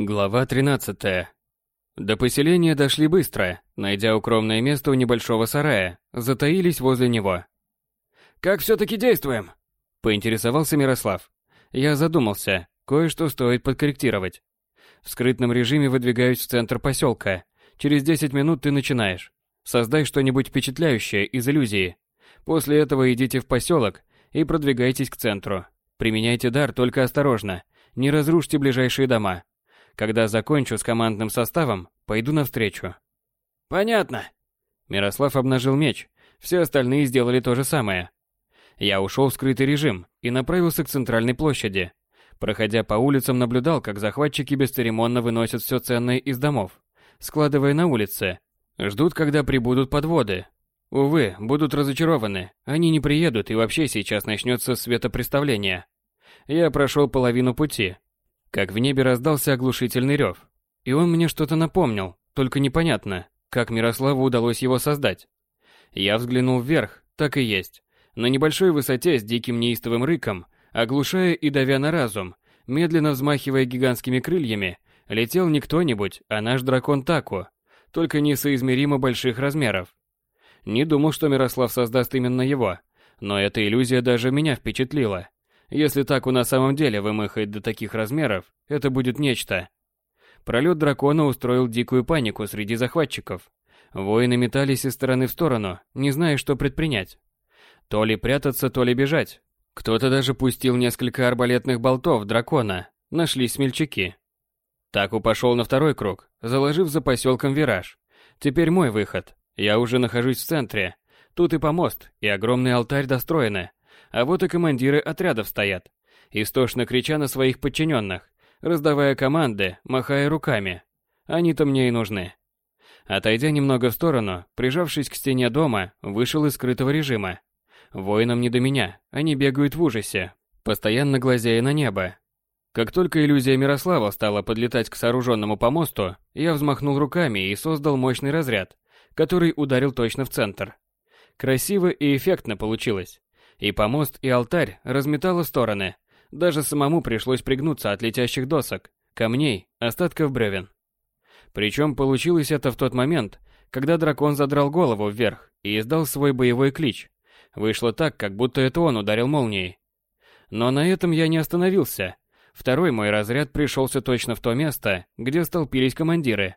Глава 13. До поселения дошли быстро, найдя укромное место у небольшого сарая, затаились возле него. «Как все-таки действуем?» – поинтересовался Мирослав. Я задумался, кое-что стоит подкорректировать. В скрытном режиме выдвигаюсь в центр поселка. Через 10 минут ты начинаешь. Создай что-нибудь впечатляющее из иллюзии. После этого идите в поселок и продвигайтесь к центру. Применяйте дар только осторожно, не разрушьте ближайшие дома. Когда закончу с командным составом, пойду навстречу. Понятно. Мирослав обнажил меч. Все остальные сделали то же самое. Я ушел в скрытый режим и направился к центральной площади. Проходя по улицам, наблюдал, как захватчики бесцеремонно выносят все ценное из домов, складывая на улице. Ждут, когда прибудут подводы. Увы, будут разочарованы. Они не приедут, и вообще сейчас начнется светопреставление. Я прошел половину пути, как в небе раздался оглушительный рев. И он мне что-то напомнил, только непонятно, как Мирославу удалось его создать. Я взглянул вверх, так и есть. На небольшой высоте с диким неистовым рыком, оглушая и давя на разум, медленно взмахивая гигантскими крыльями, летел не кто-нибудь, а наш дракон Таку, только несоизмеримо больших размеров. Не думал, что Мирослав создаст именно его, но эта иллюзия даже меня впечатлила. Если Таку на самом деле вымахает до таких размеров, это будет нечто. Пролет дракона устроил дикую панику среди захватчиков. Воины метались из стороны в сторону, не зная, что предпринять. То ли прятаться, то ли бежать. Кто-то даже пустил несколько арбалетных болтов дракона. Нашлись смельчаки. Таку пошел на второй круг, заложив за поселком вираж. Теперь мой выход. Я уже нахожусь в центре. Тут и помост, и огромный алтарь достроены. А вот и командиры отрядов стоят, истошно крича на своих подчиненных, раздавая команды, махая руками. Они-то мне и нужны. Отойдя немного в сторону, прижавшись к стене дома, вышел из скрытого режима. Воинам не до меня, они бегают в ужасе, постоянно глазея на небо. Как только иллюзия Мирослава стала подлетать к сооруженному помосту, я взмахнул руками и создал мощный разряд, который ударил точно в центр. Красиво и эффектно получилось. И помост, и алтарь разметало стороны. Даже самому пришлось пригнуться от летящих досок, камней, остатков бревен. Причем получилось это в тот момент, когда дракон задрал голову вверх и издал свой боевой клич. Вышло так, как будто это он ударил молнией. Но на этом я не остановился. Второй мой разряд пришелся точно в то место, где столпились командиры.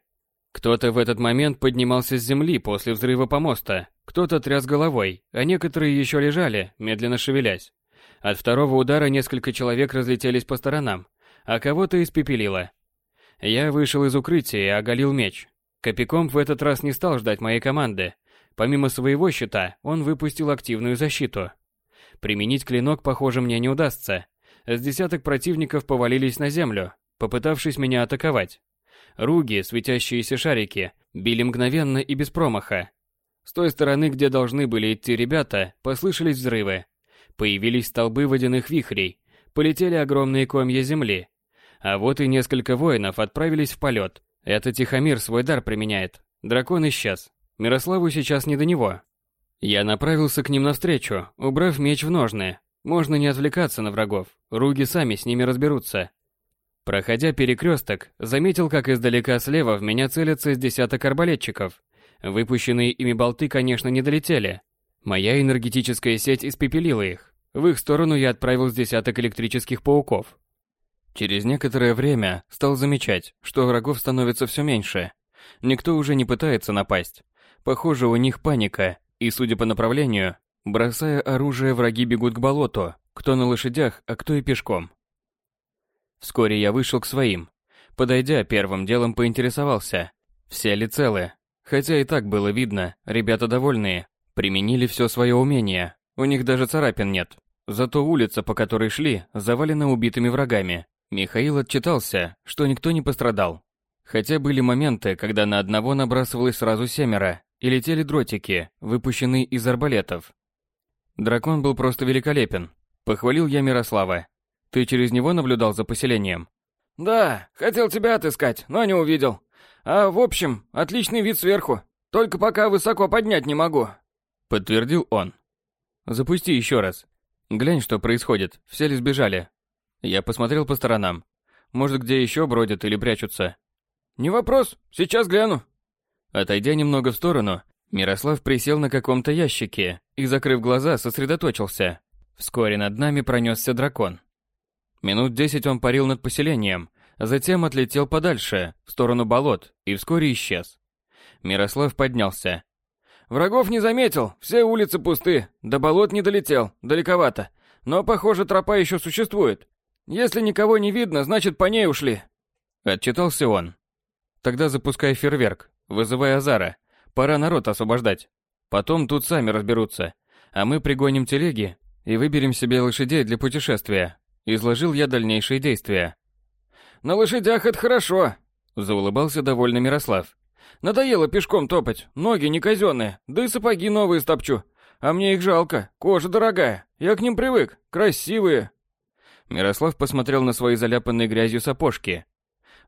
Кто-то в этот момент поднимался с земли после взрыва помоста, кто-то тряс головой, а некоторые еще лежали, медленно шевелясь. От второго удара несколько человек разлетелись по сторонам, а кого-то испепелило. Я вышел из укрытия и оголил меч. Копиком в этот раз не стал ждать моей команды. Помимо своего щита, он выпустил активную защиту. Применить клинок, похоже, мне не удастся. С десяток противников повалились на землю, попытавшись меня атаковать. Руги, светящиеся шарики, били мгновенно и без промаха, с той стороны, где должны были идти ребята, послышались взрывы. Появились столбы водяных вихрей, полетели огромные комья земли. А вот и несколько воинов отправились в полет. Это Тихомир свой дар применяет. Дракон исчез. Мирославу сейчас не до него. Я направился к ним навстречу, убрав меч в ножны. Можно не отвлекаться на врагов, руги сами с ними разберутся. Проходя перекресток, заметил, как издалека слева в меня целятся из десяток арбалетчиков. Выпущенные ими болты, конечно, не долетели. Моя энергетическая сеть испепелила их. В их сторону я отправил с десяток электрических пауков. Через некоторое время стал замечать, что врагов становится все меньше. Никто уже не пытается напасть. Похоже, у них паника, и, судя по направлению, бросая оружие, враги бегут к болоту, кто на лошадях, а кто и пешком. Вскоре я вышел к своим. Подойдя, первым делом поинтересовался, все ли целы. Хотя и так было видно, ребята довольные, применили все свое умение, у них даже царапин нет. Зато улица, по которой шли, завалена убитыми врагами. Михаил отчитался, что никто не пострадал. Хотя были моменты, когда на одного набрасывалось сразу семеро, и летели дротики, выпущенные из арбалетов. Дракон был просто великолепен. Похвалил я Мирослава. Ты через него наблюдал за поселением? Да, хотел тебя отыскать, но не увидел. А в общем, отличный вид сверху. Только пока высоко поднять не могу. Подтвердил он. Запусти еще раз. Глянь, что происходит. Все ли сбежали? Я посмотрел по сторонам. Может, где еще бродят или прячутся. Не вопрос, сейчас гляну. Отойдя немного в сторону, Мирослав присел на каком-то ящике и, закрыв глаза, сосредоточился. Вскоре над нами пронесся дракон. Минут десять он парил над поселением, затем отлетел подальше, в сторону болот, и вскоре исчез. Мирослав поднялся. Врагов не заметил, все улицы пусты, до болот не долетел, далековато. Но, похоже, тропа еще существует. Если никого не видно, значит, по ней ушли. Отчитался он. Тогда запускай фейерверк, вызывай Азара. Пора народ освобождать. Потом тут сами разберутся. А мы пригоним телеги и выберем себе лошадей для путешествия. Изложил я дальнейшие действия. На лошадях это хорошо, заулыбался довольно Мирослав. Надоело пешком топать, ноги не казенные, да и сапоги новые стопчу. А мне их жалко, кожа дорогая, я к ним привык, красивые. Мирослав посмотрел на свои заляпанные грязью сапожки.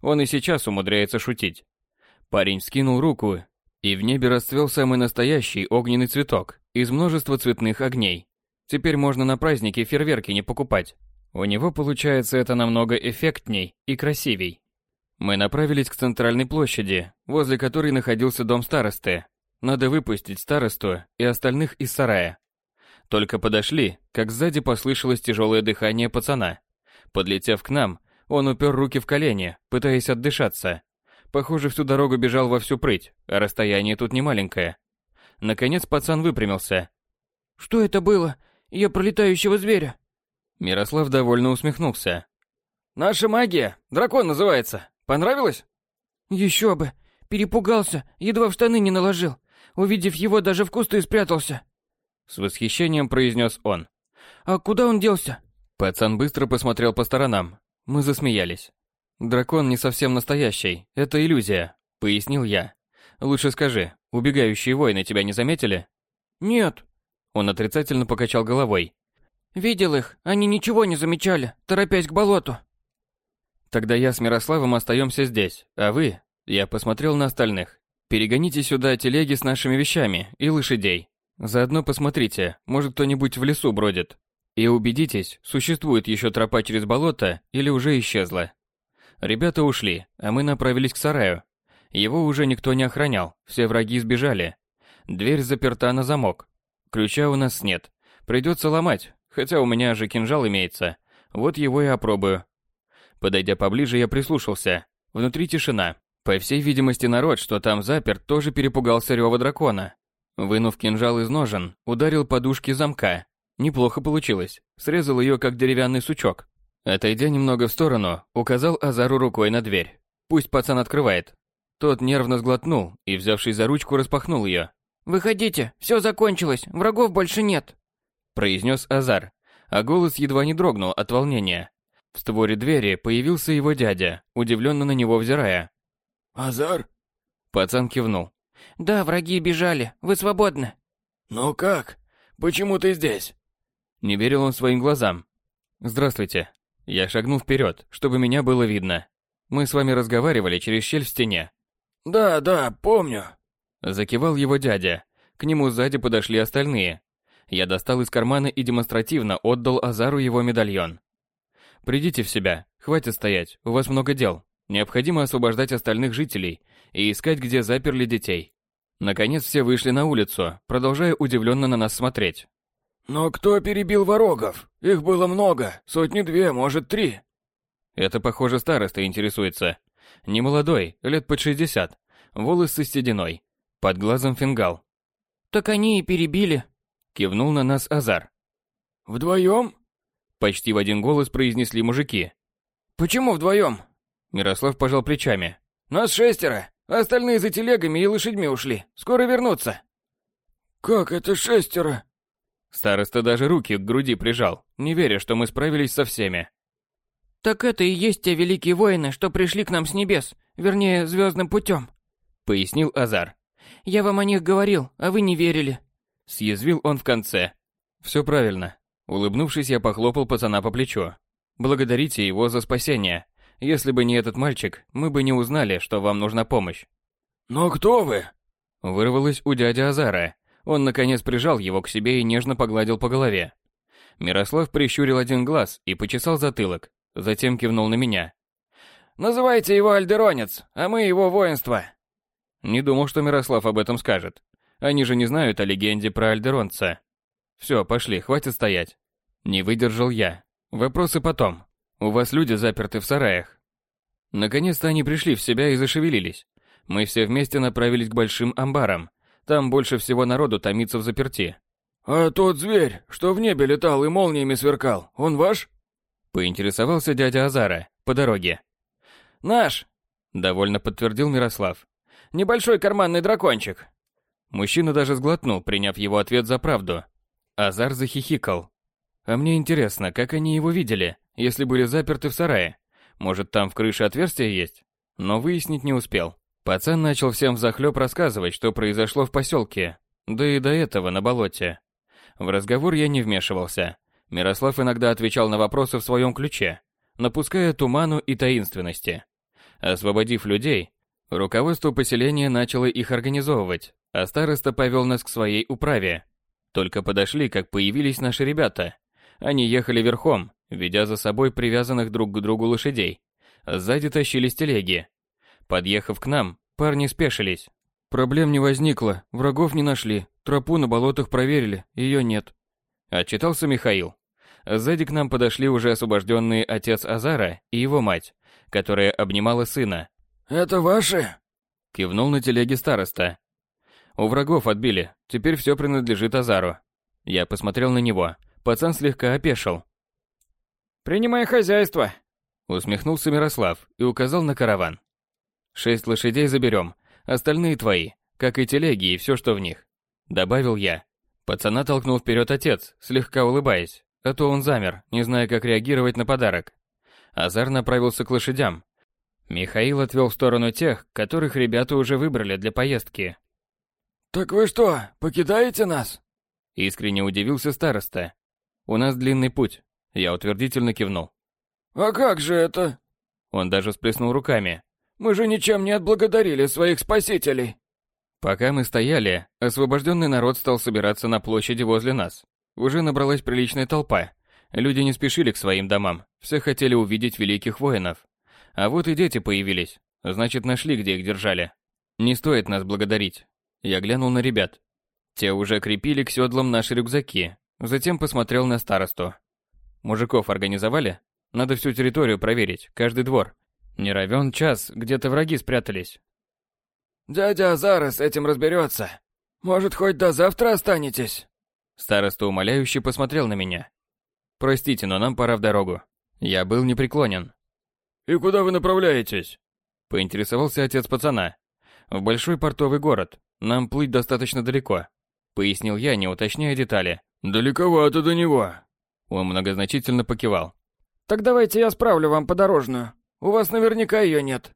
Он и сейчас умудряется шутить. Парень скинул руку и в небе расцвел самый настоящий огненный цветок из множества цветных огней. Теперь можно на празднике фейерверки не покупать. У него получается это намного эффектней и красивей. Мы направились к центральной площади, возле которой находился дом старосты. Надо выпустить старосту и остальных из сарая. Только подошли, как сзади послышалось тяжелое дыхание пацана. Подлетев к нам, он упер руки в колени, пытаясь отдышаться. Похоже, всю дорогу бежал во всю прыть, а расстояние тут не маленькое. Наконец пацан выпрямился. «Что это было? Я пролетающего зверя!» Мирослав довольно усмехнулся. «Наша магия! Дракон называется! Понравилось?» «Еще бы! Перепугался, едва в штаны не наложил. Увидев его, даже в кусты спрятался!» С восхищением произнес он. «А куда он делся?» Пацан быстро посмотрел по сторонам. Мы засмеялись. «Дракон не совсем настоящий, это иллюзия», — пояснил я. «Лучше скажи, убегающие воины тебя не заметили?» «Нет». Он отрицательно покачал головой. «Видел их, они ничего не замечали, торопясь к болоту». «Тогда я с Мирославом остаемся здесь, а вы...» Я посмотрел на остальных. «Перегоните сюда телеги с нашими вещами и лошадей. Заодно посмотрите, может кто-нибудь в лесу бродит. И убедитесь, существует еще тропа через болото или уже исчезла. Ребята ушли, а мы направились к сараю. Его уже никто не охранял, все враги сбежали. Дверь заперта на замок. Ключа у нас нет. Придется ломать, хотя у меня же кинжал имеется. Вот его и опробую. Подойдя поближе, я прислушался. Внутри тишина. По всей видимости, народ, что там заперт, тоже перепугался рева дракона. Вынув кинжал из ножен, ударил подушки замка. Неплохо получилось. Срезал ее, как деревянный сучок. Отойдя немного в сторону, указал Азару рукой на дверь. Пусть пацан открывает. Тот нервно сглотнул и, взявшись за ручку, распахнул ее. «Выходите, все закончилось, врагов больше нет», – произнес Азар, а голос едва не дрогнул от волнения. В створе двери появился его дядя, удивленно на него взирая. «Азар?» Пацан кивнул. «Да, враги бежали, вы свободны». «Ну как? Почему ты здесь?» Не верил он своим глазам. «Здравствуйте», я шагнул вперед, чтобы меня было видно. Мы с вами разговаривали через щель в стене. Да, да, помню. Закивал его дядя. К нему сзади подошли остальные. Я достал из кармана и демонстративно отдал Азару его медальон. Придите в себя, хватит стоять, у вас много дел. Необходимо освобождать остальных жителей и искать, где заперли детей. Наконец все вышли на улицу, продолжая удивленно на нас смотреть. Но кто перебил ворогов? Их было много, сотни-две, может, три. Это, похоже, староста интересуется. Не молодой, лет под шестьдесят. Волосы сединой. Под глазом фингал. Так они и перебили. Кивнул на нас Азар. Вдвоем? Почти в один голос произнесли мужики. Почему вдвоем? Мирослав пожал плечами. Нас шестеро. Остальные за телегами и лошадьми ушли. Скоро вернутся. Как это шестеро? Староста даже руки к груди прижал, не веря, что мы справились со всеми. «Так это и есть те великие воины, что пришли к нам с небес, вернее, звездным путем», — пояснил Азар. «Я вам о них говорил, а вы не верили». Съязвил он в конце. «Все правильно». Улыбнувшись, я похлопал пацана по плечу. «Благодарите его за спасение. Если бы не этот мальчик, мы бы не узнали, что вам нужна помощь». «Но кто вы?» Вырвалось у дяди Азара, он, наконец, прижал его к себе и нежно погладил по голове. Мирослав прищурил один глаз и почесал затылок, затем кивнул на меня. Называйте его Альдеронец, а мы его воинство. Не думал, что Мирослав об этом скажет. Они же не знают о легенде про Альдеронца. Все, пошли, хватит стоять. Не выдержал я. Вопросы потом. У вас люди заперты в сараях. Наконец-то они пришли в себя и зашевелились. Мы все вместе направились к большим амбарам. Там больше всего народу томится в заперти. «А тот зверь, что в небе летал и молниями сверкал, он ваш?» Поинтересовался дядя Азара по дороге. «Наш!» — довольно подтвердил Мирослав. «Небольшой карманный дракончик». Мужчина даже сглотнул, приняв его ответ за правду. Азар захихикал. А мне интересно, как они его видели, если были заперты в сарае? Может, там в крыше отверстие есть? Но выяснить не успел. Пацан начал всем взахлеб рассказывать, что произошло в поселке, да и до этого на болоте. В разговор я не вмешивался. Мирослав иногда отвечал на вопросы в своем ключе, напуская туману и таинственности. Освободив людей, руководство поселения начало их организовывать, а староста повел нас к своей управе. Только подошли, как появились наши ребята. Они ехали верхом, ведя за собой привязанных друг к другу лошадей. Сзади тащились телеги. Подъехав к нам, парни спешились. Проблем не возникло, врагов не нашли, тропу на болотах проверили, ее нет. Отчитался Михаил. Сзади к нам подошли уже освобожденные отец Азара и его мать, которая обнимала сына. «Это ваши?» Кивнул на телеге староста. У врагов отбили, теперь все принадлежит Азару. Я посмотрел на него. Пацан слегка опешил. «Принимай хозяйство», — усмехнулся Мирослав и указал на караван. «Шесть лошадей заберем, остальные твои, как и телеги и все, что в них», — добавил я. Пацана толкнул вперед отец, слегка улыбаясь, а то он замер, не зная, как реагировать на подарок. Азар направился к лошадям. Михаил отвел в сторону тех, которых ребята уже выбрали для поездки. «Так вы что, покидаете нас?» Искренне удивился староста. «У нас длинный путь», — я утвердительно кивнул. «А как же это?» Он даже всплеснул руками. «Мы же ничем не отблагодарили своих спасителей». Пока мы стояли, освобожденный народ стал собираться на площади возле нас. Уже набралась приличная толпа. Люди не спешили к своим домам, все хотели увидеть великих воинов. А вот и дети появились, значит нашли, где их держали. Не стоит нас благодарить, я глянул на ребят. Те уже крепили к седлам наши рюкзаки. Затем посмотрел на старосту. Мужиков организовали? Надо всю территорию проверить, каждый двор. Не равен час, где-то враги спрятались. Дядя Азара с этим разберется. Может, хоть до завтра останетесь? Староста умоляюще посмотрел на меня. Простите, но нам пора в дорогу. Я был непреклонен. И куда вы направляетесь? Поинтересовался отец пацана. В большой портовый город, нам плыть достаточно далеко, пояснил я, не уточняя детали. Далековато до него. Он многозначительно покивал. Так давайте я справлю вам подорожную. У вас наверняка ее нет.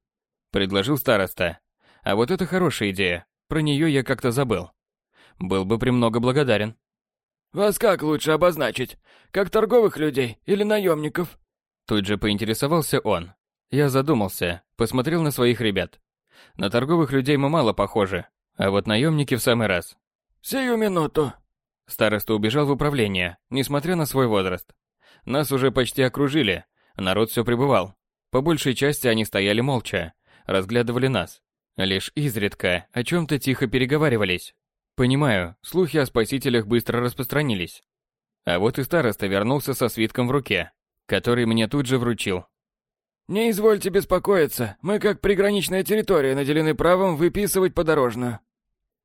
Предложил староста. А вот это хорошая идея. Про нее я как-то забыл. Был бы премного благодарен. Вас как лучше обозначить? Как торговых людей или наемников? Тут же поинтересовался он. Я задумался, посмотрел на своих ребят. На торговых людей мы мало похожи, а вот наемники в самый раз. «Сию минуту!» Староста убежал в управление, несмотря на свой возраст. Нас уже почти окружили, народ все пребывал. По большей части они стояли молча, разглядывали нас. Лишь изредка о чем-то тихо переговаривались. Понимаю, слухи о спасителях быстро распространились. А вот и староста вернулся со свитком в руке, который мне тут же вручил. «Не извольте беспокоиться, мы как приграничная территория наделены правом выписывать подорожную.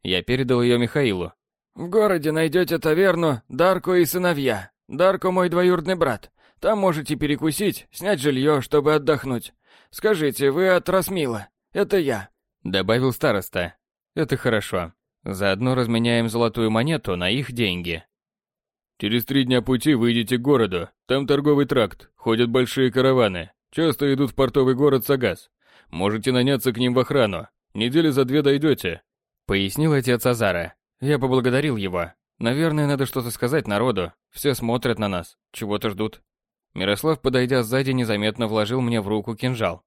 Я передал ее Михаилу. «В городе найдете таверну «Дарко и сыновья». Дарко мой двоюродный брат. Там можете перекусить, снять жилье, чтобы отдохнуть. Скажите, вы от Расмила? Это я». Добавил староста. «Это хорошо. Заодно разменяем золотую монету на их деньги». «Через три дня пути выйдете к городу. Там торговый тракт, ходят большие караваны. Часто идут в портовый город Сагас. Можете наняться к ним в охрану. Недели за две дойдете. Пояснил отец Азара. Я поблагодарил его. Наверное, надо что-то сказать народу. Все смотрят на нас, чего-то ждут. Мирослав, подойдя сзади, незаметно вложил мне в руку кинжал.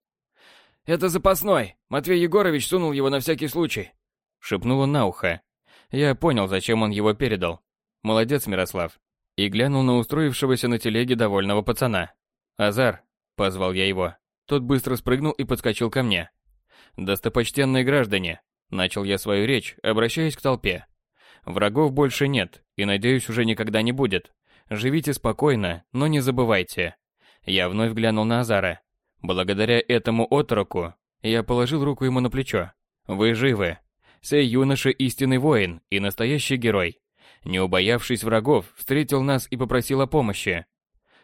«Это запасной. Матвей Егорович сунул его на всякий случай», — шепнул он на ухо. Я понял, зачем он его передал. Молодец, Мирослав. И глянул на устроившегося на телеге довольного пацана. «Азар», — позвал я его. Тот быстро спрыгнул и подскочил ко мне. «Достопочтенные граждане!» Начал я свою речь, обращаясь к толпе. «Врагов больше нет, и, надеюсь, уже никогда не будет. Живите спокойно, но не забывайте». Я вновь глянул на Азара. Благодаря этому отроку я положил руку ему на плечо. «Вы живы. Сей юноша истинный воин и настоящий герой. Не убоявшись врагов, встретил нас и попросил о помощи.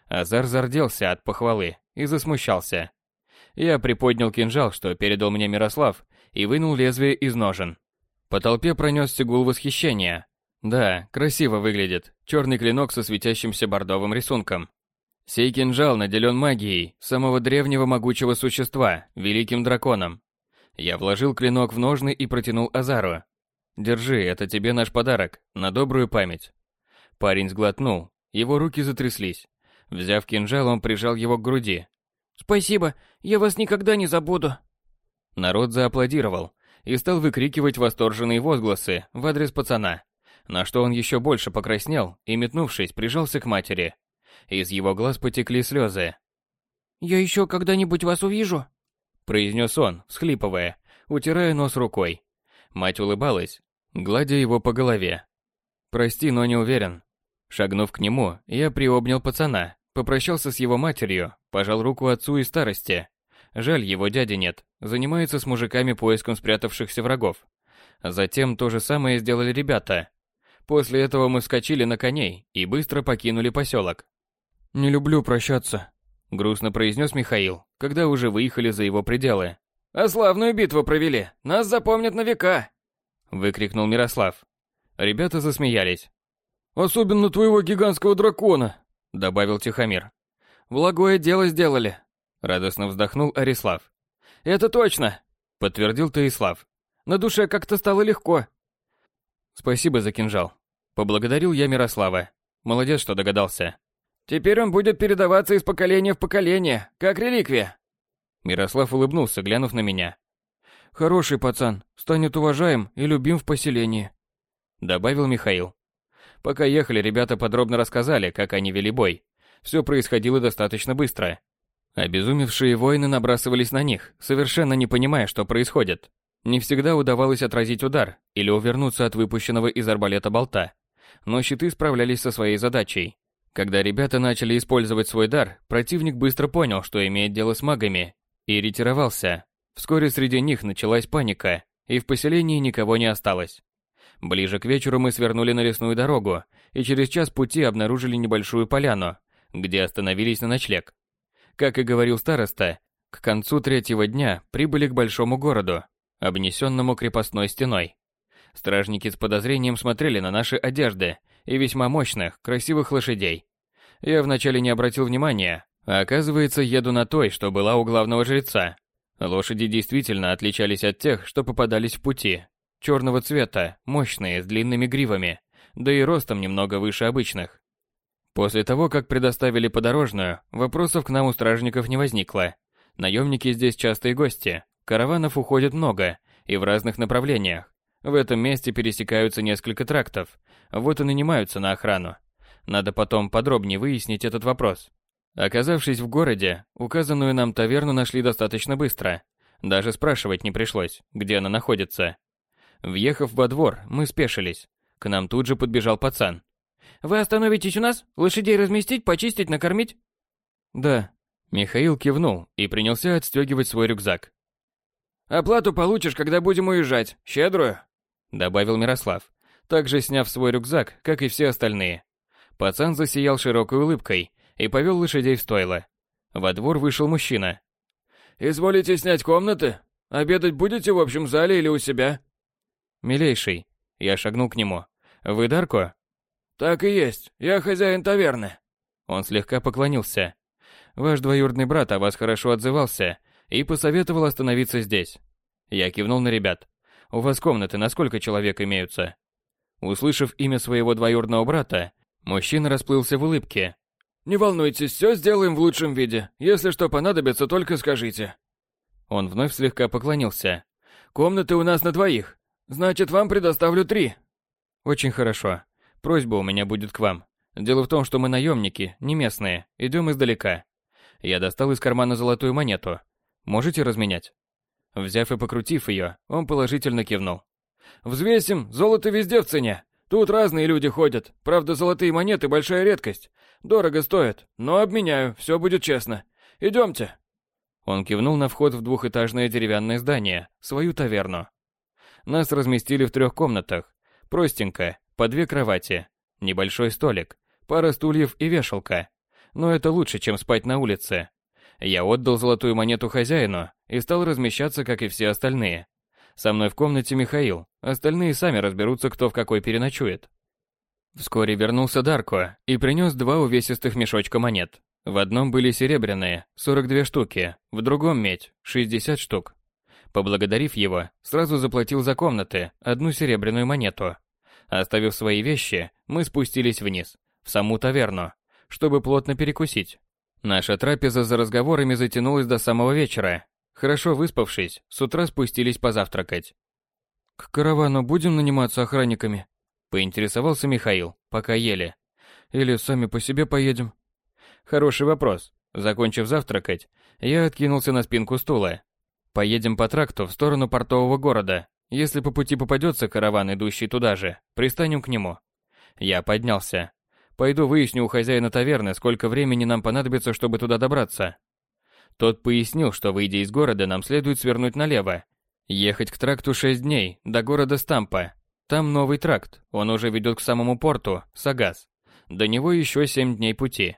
Азар зарделся от похвалы и засмущался. Я приподнял кинжал, что передал мне Мирослав, и вынул лезвие из ножен. По толпе пронесся гул восхищения. Да, красиво выглядит. Черный клинок со светящимся бордовым рисунком. Сей кинжал наделен магией самого древнего могучего существа, великим драконом. Я вложил клинок в ножны и протянул Азару. Держи, это тебе наш подарок, на добрую память. Парень сглотнул, его руки затряслись. Взяв кинжал, он прижал его к груди. Спасибо, я вас никогда не забуду. Народ зааплодировал и стал выкрикивать восторженные возгласы в адрес пацана, на что он еще больше покраснел и, метнувшись, прижался к матери. Из его глаз потекли слезы. «Я еще когда-нибудь вас увижу?» произнес он, всхлипывая, утирая нос рукой. Мать улыбалась, гладя его по голове. «Прости, но не уверен». Шагнув к нему, я приобнял пацана, попрощался с его матерью, пожал руку отцу и старости. Жаль, его дяди нет, занимается с мужиками поиском спрятавшихся врагов. Затем то же самое сделали ребята. После этого мы вскочили на коней и быстро покинули поселок. «Не люблю прощаться», — грустно произнес Михаил, когда уже выехали за его пределы. «А славную битву провели, нас запомнят на века!» — выкрикнул Мирослав. Ребята засмеялись. «Особенно твоего гигантского дракона!» — добавил Тихомир. «Благое дело сделали!» — радостно вздохнул Арислав. «Это точно!» — подтвердил Таислав. «На душе как-то стало легко!» «Спасибо за кинжал!» — поблагодарил я Мирослава. Молодец, что догадался. «Теперь он будет передаваться из поколения в поколение, как реликвия!» Мирослав улыбнулся, глянув на меня. «Хороший пацан, станет уважаем и любим в поселении», — добавил Михаил. Пока ехали, ребята подробно рассказали, как они вели бой. Все происходило достаточно быстро. Обезумевшие воины набрасывались на них, совершенно не понимая, что происходит. Не всегда удавалось отразить удар или увернуться от выпущенного из арбалета болта. Но щиты справлялись со своей задачей. Когда ребята начали использовать свой дар, противник быстро понял, что имеет дело с магами и ретировался. Вскоре среди них началась паника, и в поселении никого не осталось. Ближе к вечеру мы свернули на лесную дорогу, и через час пути обнаружили небольшую поляну, где остановились на ночлег. Как и говорил староста, к концу третьего дня прибыли к большому городу, обнесенному крепостной стеной. Стражники с подозрением смотрели на наши одежды и весьма мощных, красивых лошадей. Я вначале не обратил внимания, а оказывается, еду на той, что была у главного жреца. Лошади действительно отличались от тех, что попадались в пути. Черного цвета, мощные, с длинными гривами, да и ростом немного выше обычных. После того, как предоставили подорожную, вопросов к нам у стражников не возникло. Наемники здесь частые гости, караванов уходит много и в разных направлениях. В этом месте пересекаются несколько трактов, вот и нанимаются на охрану. Надо потом подробнее выяснить этот вопрос. Оказавшись в городе, указанную нам таверну нашли достаточно быстро. Даже спрашивать не пришлось, где она находится. Въехав во двор, мы спешились. К нам тут же подбежал пацан. «Вы остановитесь у нас? Лошадей разместить, почистить, накормить?» «Да». Михаил кивнул и принялся отстегивать свой рюкзак. «Оплату получишь, когда будем уезжать. Щедрую», — добавил Мирослав, также сняв свой рюкзак, как и все остальные. Пацан засиял широкой улыбкой и повел лошадей в стойло. Во двор вышел мужчина. «Изволите снять комнаты? Обедать будете в общем зале или у себя?» «Милейший», я шагнул к нему. «Вы Дарко?» «Так и есть, я хозяин таверны». Он слегка поклонился. «Ваш двоюродный брат о вас хорошо отзывался и посоветовал остановиться здесь». Я кивнул на ребят. «У вас комнаты на сколько человек имеются?» Услышав имя своего двоюродного брата, мужчина расплылся в улыбке «Не волнуйтесь, все сделаем в лучшем виде. Если что понадобится, только скажите». Он вновь слегка поклонился. «Комнаты у нас на двоих. Значит, вам предоставлю три». «Очень хорошо. Просьба у меня будет к вам. Дело в том, что мы наемники, не местные, идем издалека». Я достал из кармана золотую монету, Можете разменять?» Взяв и покрутив ее, он положительно кивнул. «Взвесим, золото везде в цене. Тут разные люди ходят. Правда, золотые монеты большая редкость. Дорого стоят, но обменяю, все будет честно. Идемте». Он кивнул на вход в двухэтажное деревянное здание, свою таверну. Нас разместили в трех комнатах. Простенько, по две кровати, небольшой столик, пара стульев и вешалка. Но это лучше, чем спать на улице. Я отдал золотую монету хозяину и стал размещаться, как и все остальные. Со мной в комнате Михаил, остальные сами разберутся, кто в какой переночует. Вскоре вернулся Дарко и принес два увесистых мешочка монет. В одном были серебряные, 42 штуки, в другом медь, 60 штук. Поблагодарив его, сразу заплатил за комнаты одну серебряную монету. Оставив свои вещи, мы спустились вниз, в саму таверну, чтобы плотно перекусить. Наша трапеза за разговорами затянулась до самого вечера. Хорошо выспавшись, с утра спустились позавтракать. «К каравану будем наниматься охранниками?» Поинтересовался Михаил, пока ели. «Или сами по себе поедем?» Хороший вопрос. Закончив завтракать, я откинулся на спинку стула. Поедем по тракту в сторону портового города. Если по пути попадется караван, идущий туда же, пристанем к нему. Я поднялся. Пойду выясню у хозяина таверны, сколько времени нам понадобится, чтобы туда добраться. Тот пояснил, что выйдя из города, нам следует свернуть налево. Ехать к тракту 6 дней, до города Стампа. Там новый тракт, он уже ведет к самому порту, Сагас. До него еще 7 дней пути.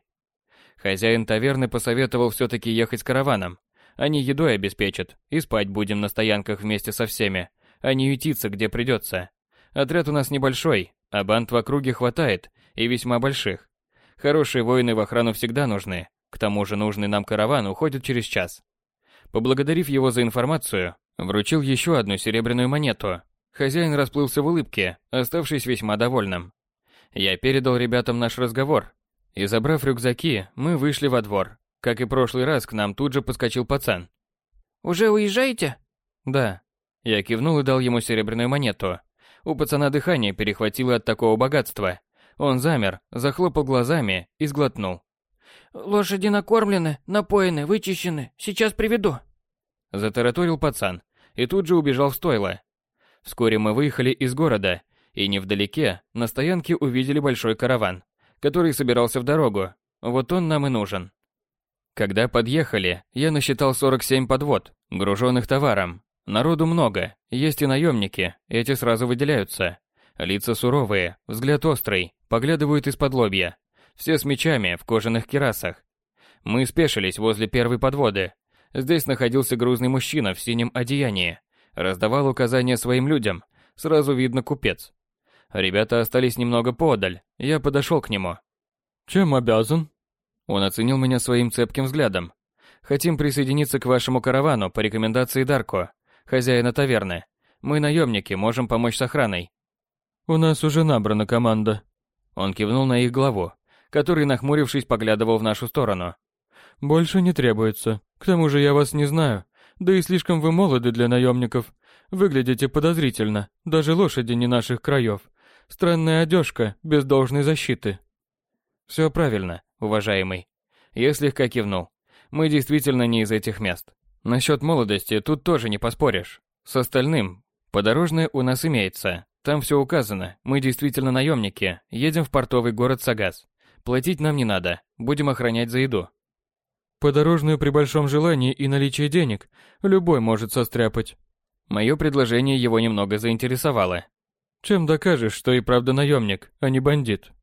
Хозяин таверны посоветовал все-таки ехать караваном. Они едой обеспечат, и спать будем на стоянках вместе со всеми, а не ютиться, где придется. Отряд у нас небольшой, а банд в округе хватает, и весьма больших. Хорошие воины в охрану всегда нужны, к тому же нужный нам караван уходит через час. Поблагодарив его за информацию, вручил еще одну серебряную монету. Хозяин расплылся в улыбке, оставшись весьма довольным. Я передал ребятам наш разговор, и забрав рюкзаки, мы вышли во двор. Как и прошлый раз, к нам тут же подскочил пацан. «Уже уезжаете?» «Да». Я кивнул и дал ему серебряную монету. У пацана дыхание перехватило от такого богатства. Он замер, захлопал глазами и сглотнул. «Лошади накормлены, напоены, вычищены. Сейчас приведу». Затараторил пацан и тут же убежал в стойло. Вскоре мы выехали из города, и невдалеке, на стоянке увидели большой караван, который собирался в дорогу. Вот он нам и нужен. Когда подъехали, я насчитал 47 подвод, груженных товаром. Народу много, есть и наемники, эти сразу выделяются. Лица суровые, взгляд острый, поглядывают из-под лобья. Все с мечами, в кожаных кирасах. Мы спешились возле первой подводы. Здесь находился грузный мужчина в синем одеянии. Раздавал указания своим людям. Сразу видно купец. Ребята остались немного подаль. Я подошел к нему. «Чем обязан?» Он оценил меня своим цепким взглядом. «Хотим присоединиться к вашему каравану по рекомендации Дарко, хозяина таверны. Мы наемники, можем помочь с охраной». «У нас уже набрана команда». Он кивнул на их главу который, нахмурившись, поглядывал в нашу сторону. «Больше не требуется. К тому же я вас не знаю. Да и слишком вы молоды для наемников. Выглядите подозрительно. Даже лошади не наших краев. Странная одежка, без должной защиты». «Все правильно, уважаемый». Я слегка кивнул. Мы действительно не из этих мест. Насчет молодости тут тоже не поспоришь. С остальным, подорожное у нас имеется. Там все указано. Мы действительно наемники. Едем в портовый город Сагас. Платить нам не надо, будем охранять за еду. Подорожную при большом желании и наличии денег любой может состряпать. Мое предложение его немного заинтересовало. Чем докажешь, что и правда наемник, а не бандит?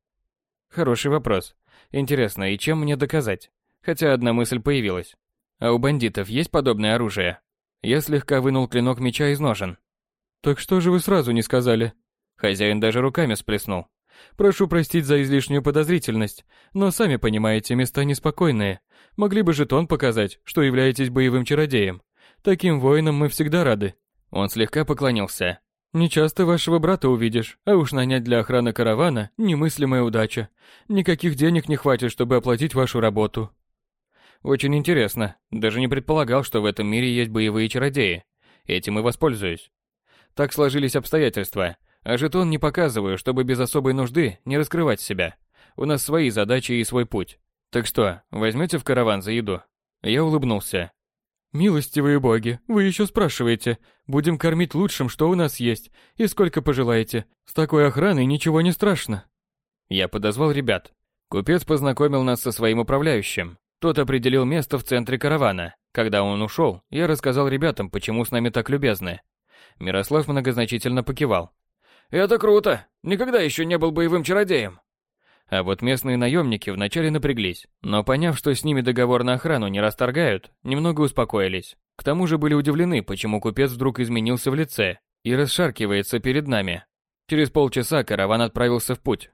Хороший вопрос. Интересно, и чем мне доказать? Хотя одна мысль появилась. А у бандитов есть подобное оружие? Я слегка вынул клинок меча из ножен. Так что же вы сразу не сказали? Хозяин даже руками сплеснул. Прошу простить за излишнюю подозрительность, но сами понимаете, места неспокойные. Могли бы жетон показать, что являетесь боевым чародеем. Таким воинам мы всегда рады. Он слегка поклонился. Не часто вашего брата увидишь, а уж нанять для охраны каравана – немыслимая удача. Никаких денег не хватит, чтобы оплатить вашу работу. Очень интересно. Даже не предполагал, что в этом мире есть боевые чародеи. Этим и воспользуюсь. Так сложились обстоятельства – а жетон не показываю, чтобы без особой нужды не раскрывать себя. У нас свои задачи и свой путь. Так что, возьмете в караван за еду? Я улыбнулся. Милостивые боги, вы еще спрашиваете. Будем кормить лучшим, что у нас есть, и сколько пожелаете. С такой охраной ничего не страшно. Я подозвал ребят. Купец познакомил нас со своим управляющим. Тот определил место в центре каравана. Когда он ушел, я рассказал ребятам, почему с нами так любезны. Мирослав многозначительно покивал. «Это круто! Никогда еще не был боевым чародеем!» А вот местные наемники вначале напряглись, но поняв, что с ними договор на охрану не расторгают, немного успокоились. К тому же были удивлены, почему купец вдруг изменился в лице и расшаркивается перед нами. Через полчаса караван отправился в путь.